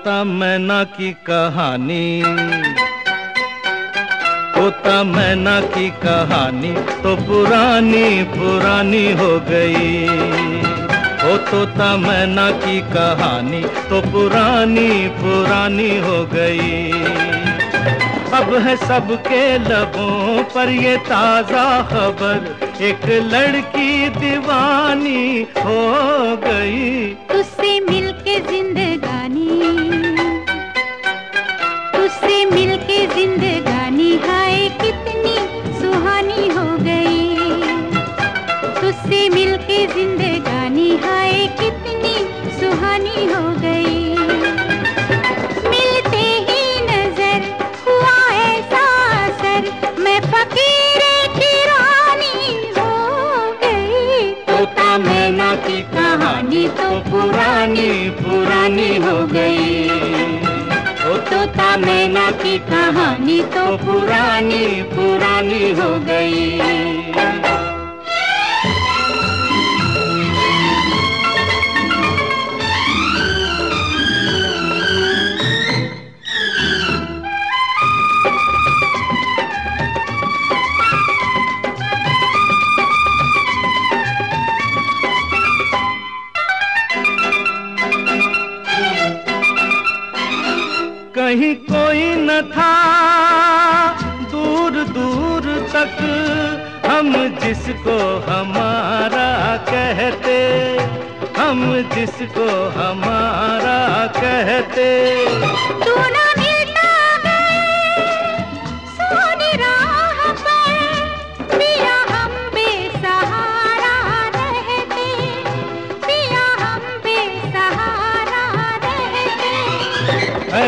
तोता मैना की कहानी। तोता मैना की कहानी तो पुरानी पुरानी हो गई। ओ तोता मैना की कहानी तो पुरानी पुरानी हो गई। अब है सबके लबों पर ये ताज़ा खबर। एक लड़की दीवानी हो गई। उससे मिलके जिंदगानी तोता मैना की कहानी तो पुरानी पुरानी हो गई। ओ तोता मैना की कहानी तो पुरानी पुरानी हो गई। कहीं कोई न था। दूर दूर तक हम जिसको हमारा कहते, हम जिसको हमारा कहते।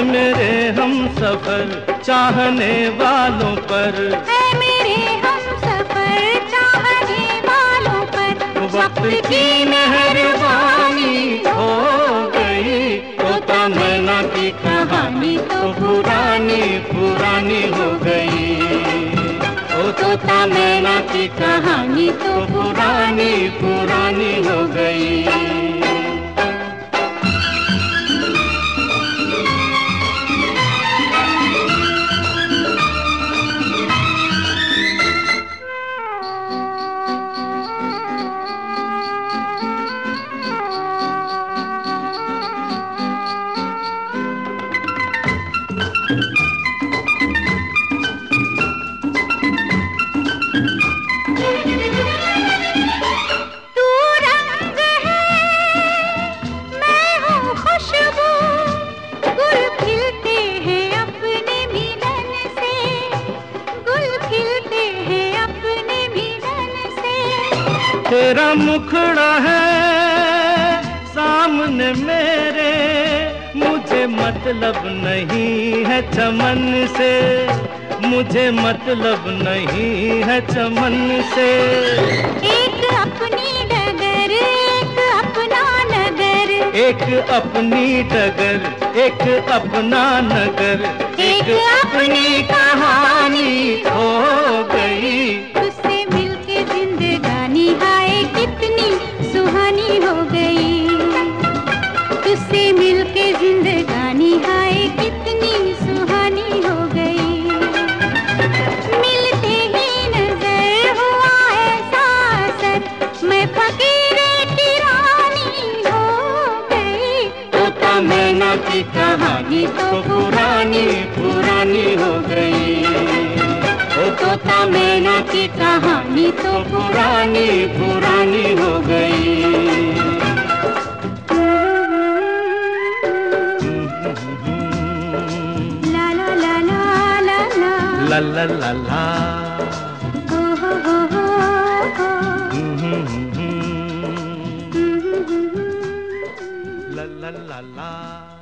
मेरे हम सफ़र चाहने वालों पर। है मेरे हम सफ़र चाहने वालों पर। वक्त की मेहरबानी हो गई तोता मैना की कहानी तो पुरानी पुरानी हो गई। ओ तोता मैना की कहानी तो पुरानी पुरानी हो तेरा मुखड़ा है सामने मेरे। मुझे मतलब नहीं है चमन से। मुझे मतलब नहीं है चमन से। एक अपनी डगर एक अपना नगर। एक अपनी डगर एक अपना नगर। एक अपनी कहानी हो। तोता की कहानी तो पुरानी पुरानी हो गई। ओ तोता मैना की कहानी तो पुरानी पुरानी हो गई। ला ला ला ला। la la la.